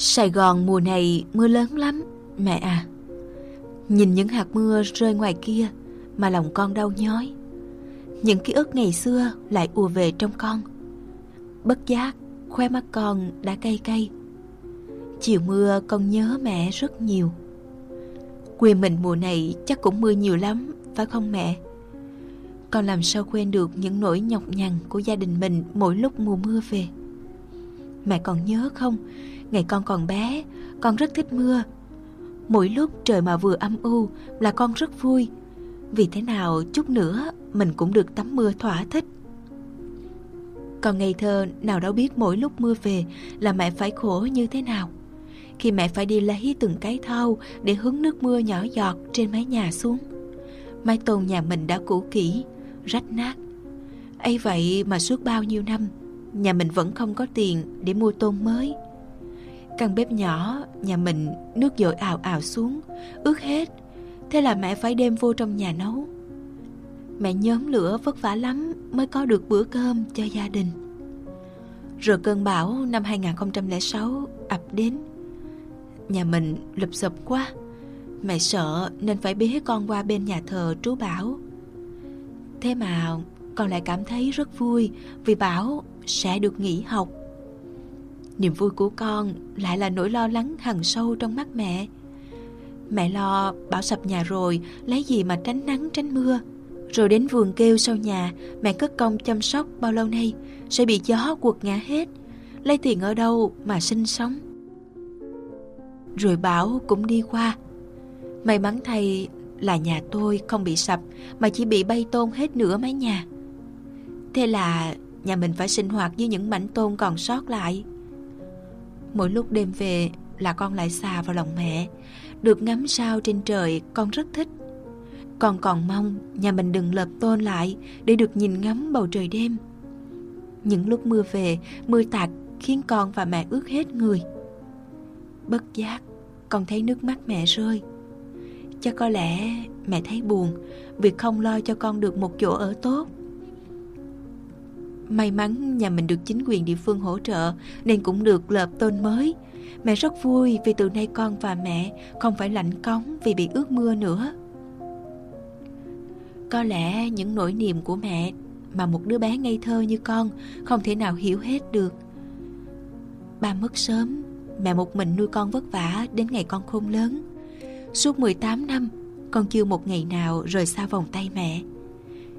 Sài Gòn mùa này mưa lớn lắm, mẹ à. Nhìn những hạt mưa rơi ngoài kia mà lòng con đau nhói. Những ký ức ngày xưa lại ùa về trong con. Bất giác, khoe mắt con đã cay cay. Chiều mưa con nhớ mẹ rất nhiều. Quê mình mùa này chắc cũng mưa nhiều lắm, phải không mẹ? Con làm sao quên được những nỗi nhọc nhằn của gia đình mình mỗi lúc mùa mưa về. Mẹ còn nhớ không, ngày con còn bé, con rất thích mưa. Mỗi lúc trời mà vừa âm u là con rất vui. Vì thế nào chút nữa mình cũng được tắm mưa thỏa thích. Còn ngày thơ nào đâu biết mỗi lúc mưa về là mẹ phải khổ như thế nào. Khi mẹ phải đi lấy từng cái thau để hứng nước mưa nhỏ giọt trên mái nhà xuống. Mái tôn nhà mình đã cũ kỹ, rách nát. ấy vậy mà suốt bao nhiêu năm, nhà mình vẫn không có tiền để mua tôn mới. Căn bếp nhỏ, nhà mình nước dội ào ào xuống, ướt hết. Thế là mẹ phải đem vô trong nhà nấu. Mẹ nhóm lửa vất vả lắm mới có được bữa cơm cho gia đình. Rồi cơn bão năm 2006 ập đến. Nhà mình lụp sụp quá. Mẹ sợ nên phải bế con qua bên nhà thờ trú Bảo. Thế mà con lại cảm thấy rất vui vì Bảo sẽ được nghỉ học. Niềm vui của con lại là nỗi lo lắng hằn sâu trong mắt mẹ. Mẹ lo Bảo sập nhà rồi, lấy gì mà tránh nắng tránh mưa. Rồi đến vườn kêu sau nhà, mẹ cất công chăm sóc bao lâu nay, sẽ bị gió quật ngã hết. Lấy tiền ở đâu mà sinh sống. Rồi bão cũng đi qua. May mắn thay là nhà tôi không bị sập mà chỉ bị bay tôn hết nửa mái nhà. Thế là nhà mình phải sinh hoạt với những mảnh tôn còn sót lại. Mỗi lúc đêm về là con lại xà vào lòng mẹ, được ngắm sao trên trời con rất thích. Con còn mong nhà mình đừng lợp tôn lại để được nhìn ngắm bầu trời đêm. Những lúc mưa về, mưa tạt khiến con và mẹ ướt hết người. Bất giác, con thấy nước mắt mẹ rơi. Chắc có lẽ mẹ thấy buồn vì không lo cho con được một chỗ ở tốt. May mắn nhà mình được chính quyền địa phương hỗ trợ nên cũng được lợp tôn mới. Mẹ rất vui vì từ nay con và mẹ không phải lạnh cống vì bị ướt mưa nữa. Có lẽ những nỗi niềm của mẹ mà một đứa bé ngây thơ như con không thể nào hiểu hết được. Ba mất sớm, mẹ một mình nuôi con vất vả đến ngày con khôn lớn. Suốt 18 năm, con chưa một ngày nào rời xa vòng tay mẹ.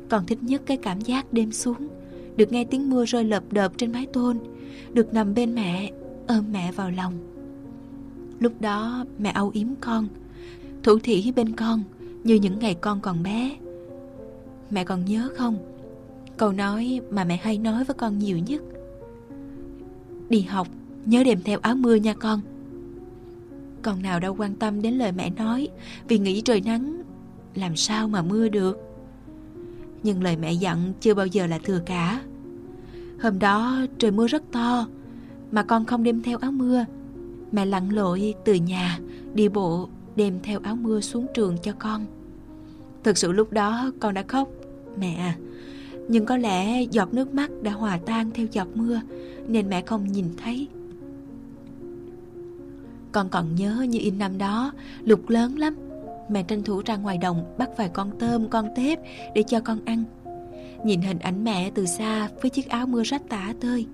Con thích nhất cái cảm giác đêm xuống, được nghe tiếng mưa rơi lợp đợp trên mái tôn, được nằm bên mẹ, ôm mẹ vào lòng. Lúc đó mẹ âu yếm con, thủ thỉ bên con như những ngày con còn bé. Mẹ còn nhớ không? Câu nói mà mẹ hay nói với con nhiều nhất. Đi học, nhớ đem theo áo mưa nha con. Con nào đâu quan tâm đến lời mẹ nói vì nghĩ trời nắng, làm sao mà mưa được. Nhưng lời mẹ dặn chưa bao giờ là thừa cả. Hôm đó trời mưa rất to, mà con không đem theo áo mưa. Mẹ lặn lội từ nhà, đi bộ đem theo áo mưa xuống trường cho con. Thực sự lúc đó con đã khóc, mẹ. À. Nhưng có lẽ giọt nước mắt đã hòa tan theo giọt mưa nên mẹ không nhìn thấy. Con còn nhớ như in năm đó, lục lớn lắm. Mẹ tranh thủ ra ngoài đồng bắt vài con tôm, con tép để cho con ăn. Nhìn hình ảnh mẹ từ xa với chiếc áo mưa rách tả tơi,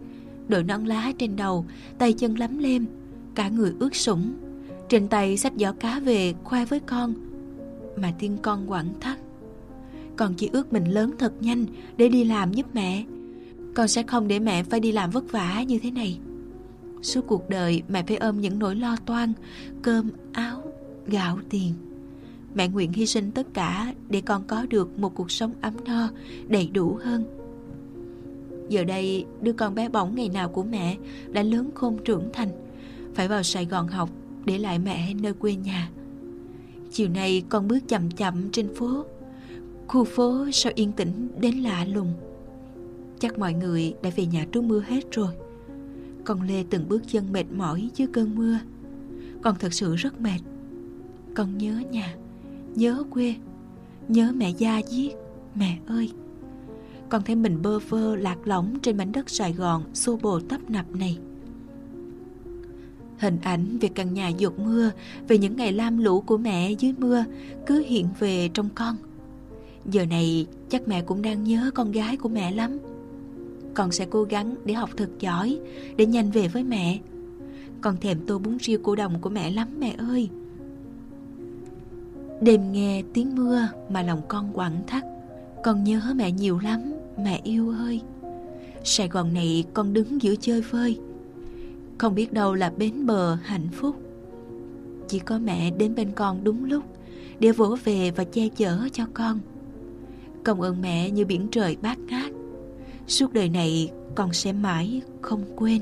đội nón lá trên đầu, tay chân lấm lem, cả người ướt sũng. Trên tay xách giỏ cá về khoe với con, mà tiên con quẳng thắt. Con chỉ ước mình lớn thật nhanh để đi làm giúp mẹ. Con sẽ không để mẹ phải đi làm vất vả như thế này. Suốt cuộc đời mẹ phải ôm những nỗi lo toan, cơm, áo, gạo, tiền. Mẹ nguyện hy sinh tất cả để con có được một cuộc sống ấm no, đầy đủ hơn. Giờ đây, đứa con bé bỏng ngày nào của mẹ đã lớn khôn trưởng thành, phải vào Sài Gòn học để lại mẹ nơi quê nhà. Chiều nay con bước chậm chậm trên phố. Khu phố sao yên tĩnh đến lạ lùng. Chắc mọi người đã về nhà trú mưa hết rồi. Con Lê từng bước chân mệt mỏi dưới cơn mưa. Con thật sự rất mệt. Con nhớ nhà, nhớ quê, nhớ mẹ da diết mẹ ơi. Con thấy mình bơ vơ lạc lõng trên mảnh đất Sài Gòn xô bồ tấp nập này. Hình ảnh về căn nhà dột mưa, về những ngày lam lũ của mẹ dưới mưa cứ hiện về trong con. Giờ này chắc mẹ cũng đang nhớ con gái của mẹ lắm. Con sẽ cố gắng để học thật giỏi, để nhanh về với mẹ. Con thèm tô bún riêu cô đồng của mẹ lắm mẹ ơi. Đêm nghe tiếng mưa mà lòng con quặn thắt. Con nhớ mẹ nhiều lắm, mẹ yêu ơi. Sài Gòn này con đứng giữa chơi vơi Không biết đâu là bến bờ hạnh phúc Chỉ có mẹ đến bên con đúng lúc Để vỗ về và che chở cho con Công ơn mẹ như biển trời bát ngát Suốt đời này con sẽ mãi không quên